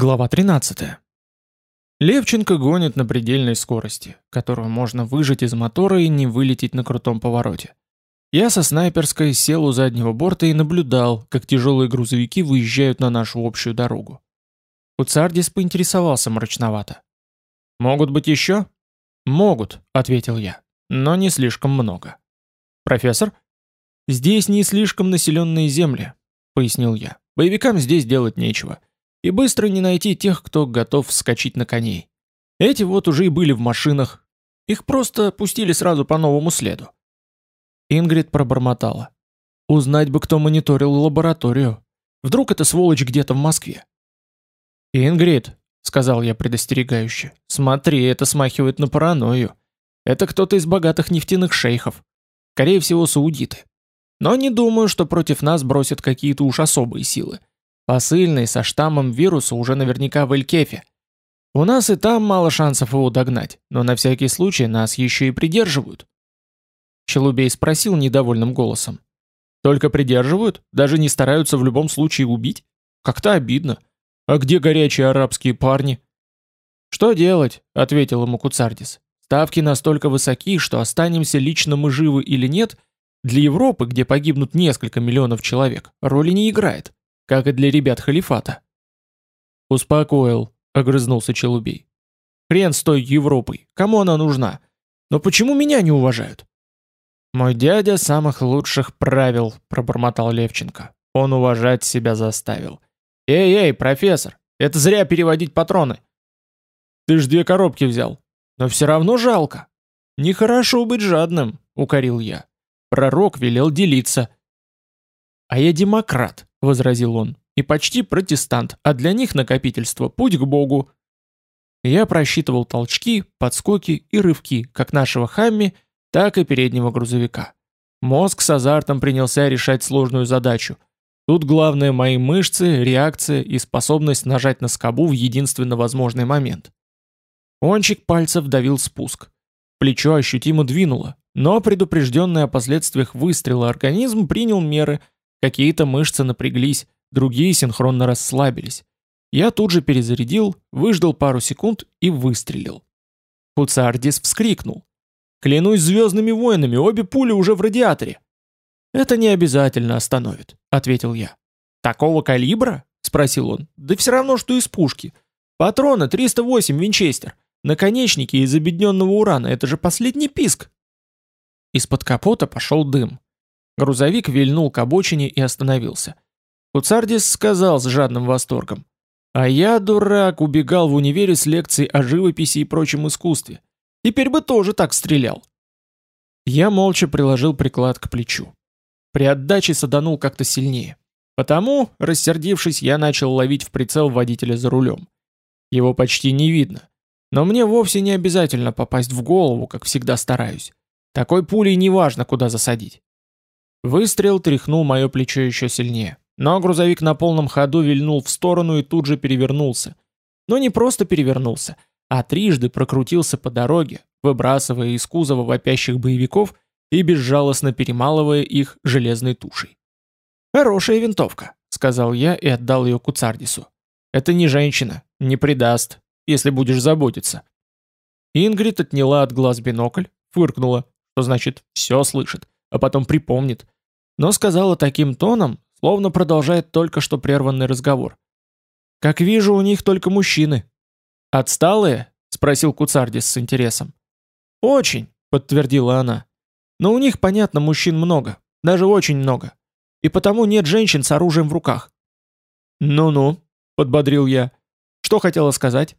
Глава 13. Левченко гонит на предельной скорости, которую можно выжать из мотора и не вылететь на крутом повороте. Я со снайперской сел у заднего борта и наблюдал, как тяжелые грузовики выезжают на нашу общую дорогу. Уцардис поинтересовался мрачновато. «Могут быть еще?» «Могут», — ответил я, — «но не слишком много». «Профессор?» «Здесь не слишком населенные земли», — пояснил я. «Боевикам здесь делать нечего» и быстро не найти тех, кто готов вскочить на коней. Эти вот уже и были в машинах. Их просто пустили сразу по новому следу. Ингрид пробормотала. Узнать бы, кто мониторил лабораторию. Вдруг это сволочь где-то в Москве. «Ингрид», — сказал я предостерегающе, — «смотри, это смахивает на паранойю. Это кто-то из богатых нефтяных шейхов. Скорее всего, саудиты. Но не думаю, что против нас бросят какие-то уж особые силы. Посыльный со штаммом вируса уже наверняка в Элькефе. У нас и там мало шансов его догнать, но на всякий случай нас еще и придерживают. Челубей спросил недовольным голосом. Только придерживают? Даже не стараются в любом случае убить? Как-то обидно. А где горячие арабские парни? Что делать? Ответил ему Куцардис. Ставки настолько высоки, что останемся лично мы живы или нет, для Европы, где погибнут несколько миллионов человек, роли не играет как и для ребят халифата. «Успокоил», — огрызнулся Челубей. «Хрен с той Европой, кому она нужна? Но почему меня не уважают?» «Мой дядя самых лучших правил», — пробормотал Левченко. «Он уважать себя заставил». «Эй-эй, профессор, это зря переводить патроны». «Ты ж две коробки взял. Но все равно жалко». «Нехорошо быть жадным», — укорил я. Пророк велел делиться. «А я демократ», — возразил он, — «и почти протестант, а для них накопительство — путь к Богу». Я просчитывал толчки, подскоки и рывки, как нашего Хамми, так и переднего грузовика. Мозг с азартом принялся решать сложную задачу. Тут главное мои мышцы, реакция и способность нажать на скобу в единственно возможный момент. Кончик пальцев давил спуск. Плечо ощутимо двинуло, но предупрежденный о последствиях выстрела организм принял меры — Какие-то мышцы напряглись, другие синхронно расслабились. Я тут же перезарядил, выждал пару секунд и выстрелил. Пуцардис вскрикнул. «Клянусь звездными воинами, обе пули уже в радиаторе!» «Это не обязательно остановит», — ответил я. «Такого калибра?» — спросил он. «Да все равно, что из пушки. Патроны 308 винчестер. Наконечники из обедненного урана. Это же последний писк!» Из-под капота пошел дым. Грузовик вильнул к обочине и остановился. Куцардис сказал с жадным восторгом. «А я, дурак, убегал в универе с лекций о живописи и прочем искусстве. Теперь бы тоже так стрелял». Я молча приложил приклад к плечу. При отдаче саданул как-то сильнее. Потому, рассердившись, я начал ловить в прицел водителя за рулем. Его почти не видно. Но мне вовсе не обязательно попасть в голову, как всегда стараюсь. Такой пулей неважно, куда засадить. Выстрел тряхнул мое плечо еще сильнее. Но грузовик на полном ходу вильнул в сторону и тут же перевернулся. Но не просто перевернулся, а трижды прокрутился по дороге, выбрасывая из кузова вопящих боевиков и безжалостно перемалывая их железной тушей. «Хорошая винтовка», — сказал я и отдал ее Куцардису. «Это не женщина, не предаст, если будешь заботиться». Ингрид отняла от глаз бинокль, фыркнула, что значит «все слышит», а потом припомнит. Но сказала таким тоном, словно продолжает только что прерванный разговор. «Как вижу, у них только мужчины». «Отсталые?» — спросил Куцардис с интересом. «Очень», — подтвердила она. «Но у них, понятно, мужчин много, даже очень много. И потому нет женщин с оружием в руках». «Ну-ну», — подбодрил я. «Что хотела сказать?»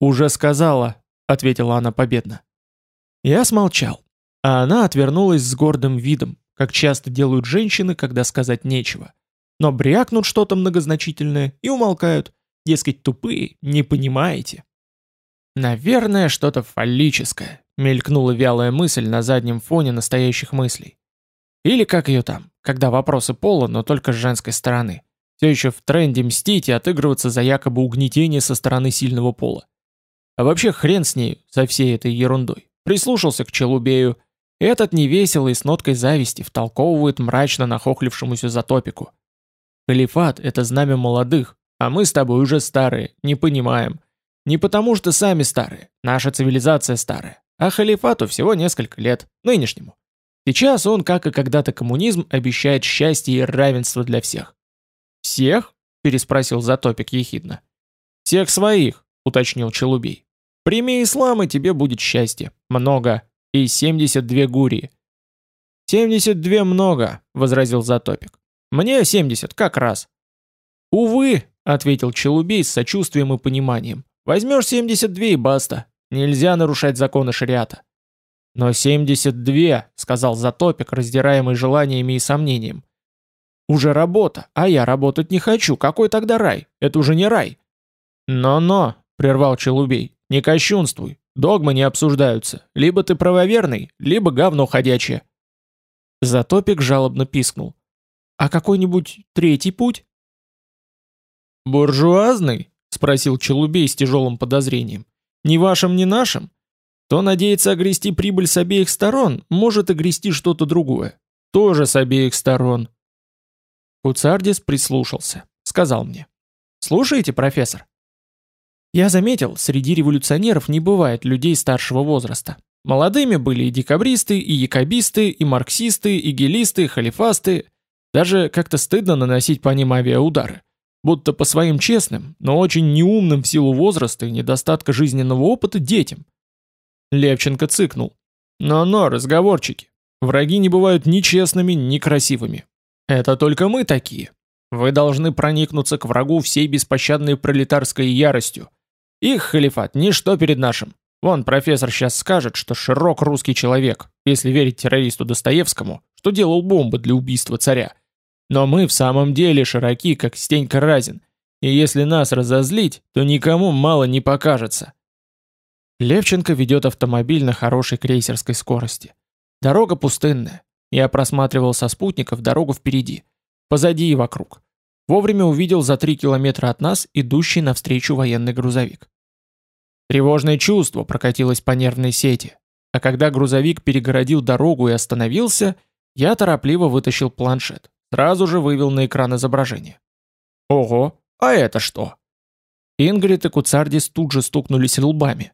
«Уже сказала», — ответила она победно. Я смолчал. А она отвернулась с гордым видом, как часто делают женщины, когда сказать нечего. Но брякнут что-то многозначительное и умолкают. Дескать, тупые, не понимаете. Наверное, что-то фаллическое, мелькнула вялая мысль на заднем фоне настоящих мыслей. Или как ее там, когда вопросы пола, но только с женской стороны. Все еще в тренде мстить и отыгрываться за якобы угнетение со стороны сильного пола. А вообще хрен с ней, со всей этой ерундой. Прислушался к Челубею, этот невеселый с ноткой зависти втолковывает мрачно нахохлившемуся затопику. Халифат — это знамя молодых, А мы с тобой уже старые, не понимаем. Не потому что сами старые, наша цивилизация старая, а халифату всего несколько лет, нынешнему. Сейчас он, как и когда-то коммунизм, обещает счастье и равенство для всех. «Всех?» – переспросил Затопик ехидно. «Всех своих», – уточнил Челубей. «Прими ислам, и тебе будет счастье. Много. И 72 гурии». «72 много», – возразил Затопик. «Мне 70, как раз». «Увы», — ответил Челубей с сочувствием и пониманием. «Возьмешь 72 и баста. Нельзя нарушать законы шариата». «Но 72», — сказал Затопик, раздираемый желаниями и сомнением. «Уже работа, а я работать не хочу. Какой тогда рай? Это уже не рай». «Но-но», — прервал Челубей, — «не кощунствуй. Догмы не обсуждаются. Либо ты правоверный, либо говно ходячее». Затопик жалобно пискнул. «А какой-нибудь третий путь?» «Буржуазный?» — спросил Челубей с тяжелым подозрением. «Ни вашим, ни нашим? То надеется огрести прибыль с обеих сторон, может огрести что-то другое. Тоже с обеих сторон». Куцардис прислушался, сказал мне. «Слушаете, профессор?» Я заметил, среди революционеров не бывает людей старшего возраста. Молодыми были и декабристы, и якобисты, и марксисты, и гелисты, и халифасты. Даже как-то стыдно наносить по ним авиаудары будто по своим честным, но очень неумным в силу возраста и недостатка жизненного опыта детям. Левченко цыкнул. «Но-но, разговорчики. Враги не бывают ни честными, ни красивыми. Это только мы такие. Вы должны проникнуться к врагу всей беспощадной пролетарской яростью. Их халифат – ничто перед нашим. Вон профессор сейчас скажет, что широк русский человек, если верить террористу Достоевскому, что делал бомбы для убийства царя – но мы в самом деле широки, как Стенька Разин, и если нас разозлить, то никому мало не покажется. Левченко ведет автомобиль на хорошей крейсерской скорости. Дорога пустынная. Я просматривал со спутников дорогу впереди, позади и вокруг. Вовремя увидел за три километра от нас идущий навстречу военный грузовик. Тревожное чувство прокатилось по нервной сети, а когда грузовик перегородил дорогу и остановился, я торопливо вытащил планшет. Сразу же вывел на экран изображение. Ого, а это что? Ингрид и Куцардис тут же стукнулись лбами,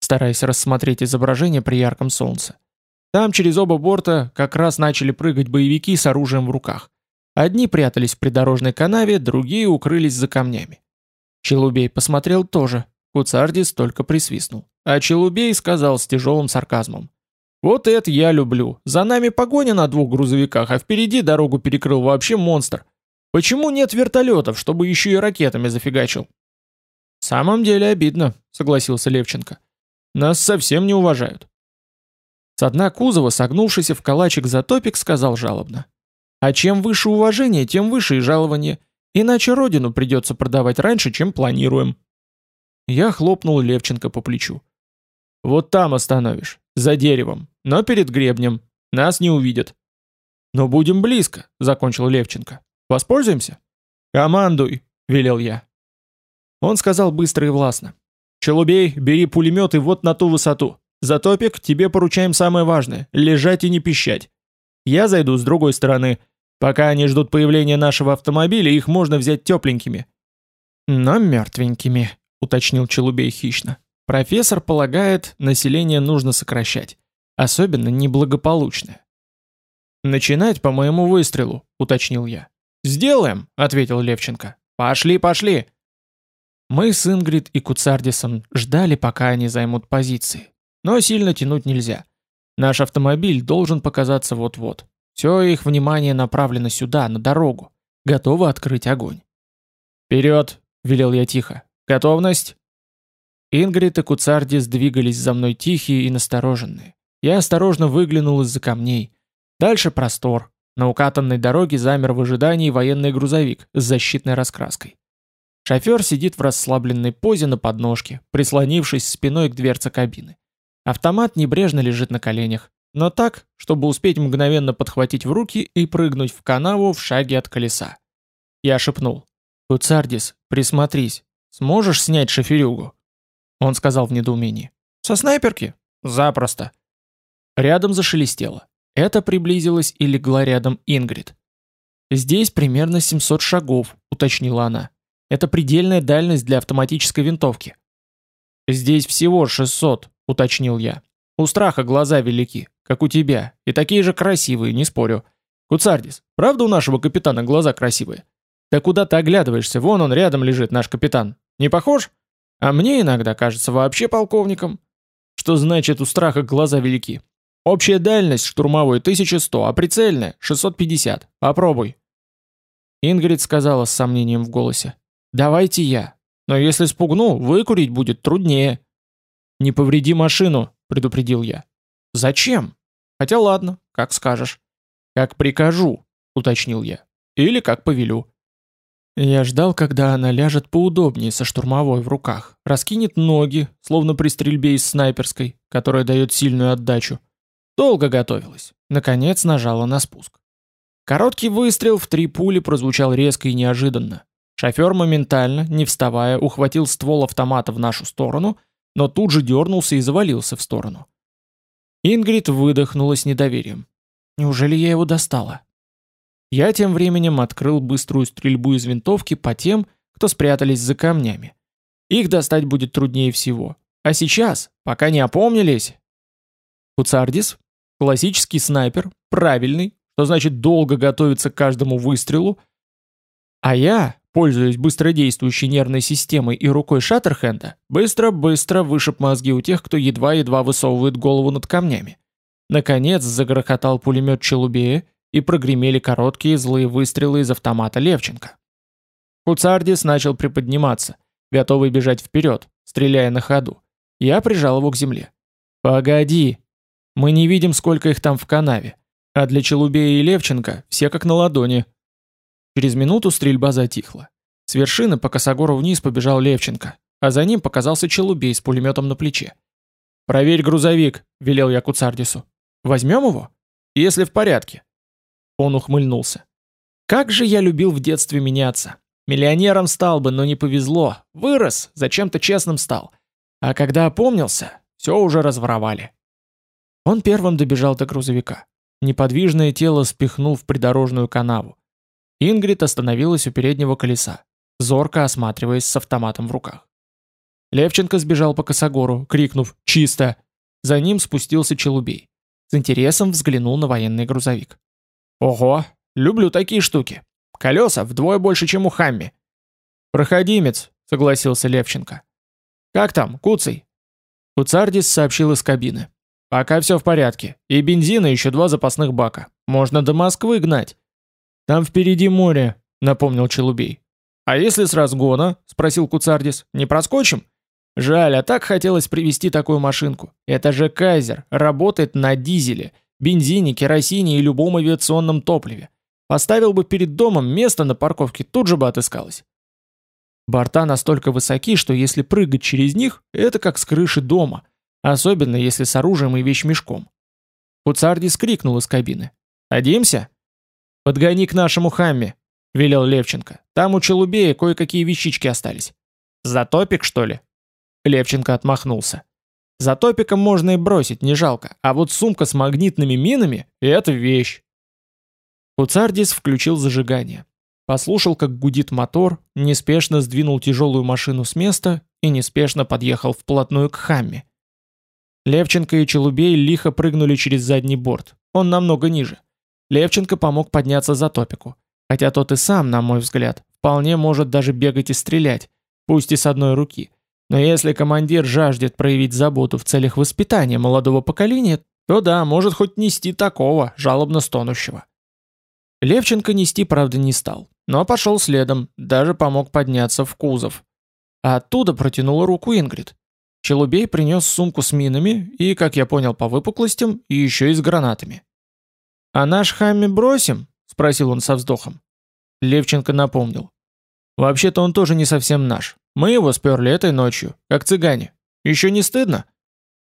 стараясь рассмотреть изображение при ярком солнце. Там через оба борта как раз начали прыгать боевики с оружием в руках. Одни прятались в придорожной канаве, другие укрылись за камнями. Челубей посмотрел тоже, Куцардис только присвистнул. А Челубей сказал с тяжелым сарказмом. Вот это я люблю. За нами погоня на двух грузовиках, а впереди дорогу перекрыл вообще монстр. Почему нет вертолетов, чтобы еще и ракетами зафигачил? В самом деле обидно, согласился Левченко. Нас совсем не уважают. С дна кузова, согнувшийся в калачик затопик, сказал жалобно. А чем выше уважение, тем выше и жалование. Иначе родину придется продавать раньше, чем планируем. Я хлопнул Левченко по плечу. Вот там остановишь, за деревом, но перед гребнем. Нас не увидят. Но будем близко, закончил Левченко. Воспользуемся? Командуй, велел я. Он сказал быстро и властно. Челубей, бери пулемет и вот на ту высоту. Затопик, тебе поручаем самое важное — лежать и не пищать. Я зайду с другой стороны. Пока они ждут появления нашего автомобиля, их можно взять тепленькими. Но мертвенькими, уточнил Челубей хищно. Профессор полагает, население нужно сокращать особенно неблагополучное. «Начинать по моему выстрелу», — уточнил я. «Сделаем», — ответил Левченко. «Пошли, пошли». Мы с Ингрид и Куцардисом ждали, пока они займут позиции. Но сильно тянуть нельзя. Наш автомобиль должен показаться вот-вот. Все их внимание направлено сюда, на дорогу. Готовы открыть огонь. «Вперед!» — велел я тихо. «Готовность!» Ингрид и Куцардис двигались за мной тихие и настороженные. Я осторожно выглянул из-за камней. Дальше простор. На укатанной дороге замер в ожидании военный грузовик с защитной раскраской. Шофер сидит в расслабленной позе на подножке, прислонившись спиной к дверце кабины. Автомат небрежно лежит на коленях, но так, чтобы успеть мгновенно подхватить в руки и прыгнуть в канаву в шаге от колеса. Я шепнул. «Куцардис, присмотрись. Сможешь снять шоферюгу?» Он сказал в недоумении. «Со снайперки?» «Запросто». Рядом зашелестело. Это приблизилась и легла рядом Ингрид. «Здесь примерно 700 шагов», — уточнила она. Это предельная дальность для автоматической винтовки. Здесь всего 600, уточнил я. У страха глаза велики, как у тебя, и такие же красивые, не спорю. Куцардис, правда у нашего капитана глаза красивые? Да куда ты оглядываешься, вон он рядом лежит, наш капитан. Не похож? А мне иногда кажется вообще полковником. Что значит у страха глаза велики? Общая дальность штурмовой 1100, а прицельная 650. Попробуй. Ингрид сказала с сомнением в голосе. Давайте я. Но если спугну, выкурить будет труднее. Не повреди машину, предупредил я. Зачем? Хотя ладно, как скажешь. Как прикажу, уточнил я. Или как повелю. Я ждал, когда она ляжет поудобнее со штурмовой в руках, раскинет ноги, словно при стрельбе из снайперской, которая дает сильную отдачу. Долго готовилась. Наконец нажала на спуск. Короткий выстрел в три пули прозвучал резко и неожиданно. Шофер моментально, не вставая, ухватил ствол автомата в нашу сторону, но тут же дернулся и завалился в сторону. Ингрид выдохнула с недоверием. Неужели я его достала? Я тем временем открыл быструю стрельбу из винтовки по тем, кто спрятались за камнями. Их достать будет труднее всего. А сейчас, пока не опомнились... Куцардис, классический снайпер, правильный, что значит долго готовиться к каждому выстрелу, а я, пользуясь быстродействующей нервной системой и рукой Шаттерхенда, быстро-быстро вышиб мозги у тех, кто едва-едва высовывает голову над камнями. Наконец загрохотал пулемет Челубея, и прогремели короткие злые выстрелы из автомата Левченко. Куцардис начал приподниматься, готовый бежать вперед, стреляя на ходу. Я прижал его к земле. «Погоди! Мы не видим, сколько их там в канаве, а для Челубея и Левченко все как на ладони». Через минуту стрельба затихла. С вершины по косогору вниз побежал Левченко, а за ним показался Челубей с пулеметом на плече. «Проверь грузовик», — велел я Куцардису. «Возьмем его?» «Если в порядке». Он ухмыльнулся. Как же я любил в детстве меняться. Миллионером стал бы, но не повезло. Вырос, зачем-то честным стал. А когда опомнился, все уже разворовали. Он первым добежал до грузовика. Неподвижное тело спихнул в придорожную канаву. Ингрид остановилась у переднего колеса, зорко осматриваясь с автоматом в руках. Левченко сбежал по косогору, крикнув «Чисто!». За ним спустился Челубей. С интересом взглянул на военный грузовик. Ого, люблю такие штуки. Колеса вдвое больше, чем у Хамми. Проходимец, согласился Левченко. Как там, Куцый? Куцардис сообщил из кабины. Пока все в порядке. И бензина еще два запасных бака. Можно до Москвы гнать. Там впереди море, напомнил Челубей. А если с разгона? спросил Куцардис. Не проскочим? Жаль, а так хотелось привезти такую машинку. Это же Кайзер, работает на дизеле бензине, керосине и любом авиационном топливе. Поставил бы перед домом, место на парковке тут же бы отыскалось. Борта настолько высоки, что если прыгать через них, это как с крыши дома, особенно если с оружием и вещмешком. Куцардис крикнул из кабины. «Одимся?» «Подгони к нашему хамме», — велел Левченко. «Там у Челубея кое-какие вещички остались». «Затопик, что ли?» Левченко отмахнулся. За топиком можно и бросить, не жалко, а вот сумка с магнитными минами — это вещь. Куцардис включил зажигание. Послушал, как гудит мотор, неспешно сдвинул тяжелую машину с места и неспешно подъехал вплотную к Хамме. Левченко и Челубей лихо прыгнули через задний борт, он намного ниже. Левченко помог подняться за топику, хотя тот и сам, на мой взгляд, вполне может даже бегать и стрелять, пусть и с одной руки, но если командир жаждет проявить заботу в целях воспитания молодого поколения, то да, может хоть нести такого, жалобно стонущего. Левченко нести, правда, не стал, но пошел следом, даже помог подняться в кузов. А оттуда протянула руку Ингрид. Челубей принес сумку с минами и, как я понял по выпуклостям, еще и с гранатами. «А наш Хамми бросим?» — спросил он со вздохом. Левченко напомнил. «Вообще-то он тоже не совсем наш. Мы его сперли этой ночью, как цыгане. Еще не стыдно?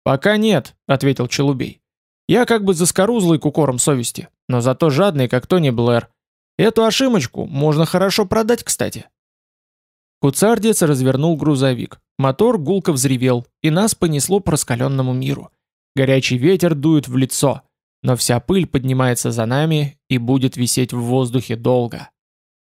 Пока нет, ответил Челубей. Я как бы заскорузлый кукором совести, но зато жадный, как Тони Блэр. Эту ошибочку можно хорошо продать, кстати. Куцардец развернул грузовик. Мотор гулко взревел, и нас понесло по раскаленному миру. Горячий ветер дует в лицо, но вся пыль поднимается за нами и будет висеть в воздухе долго.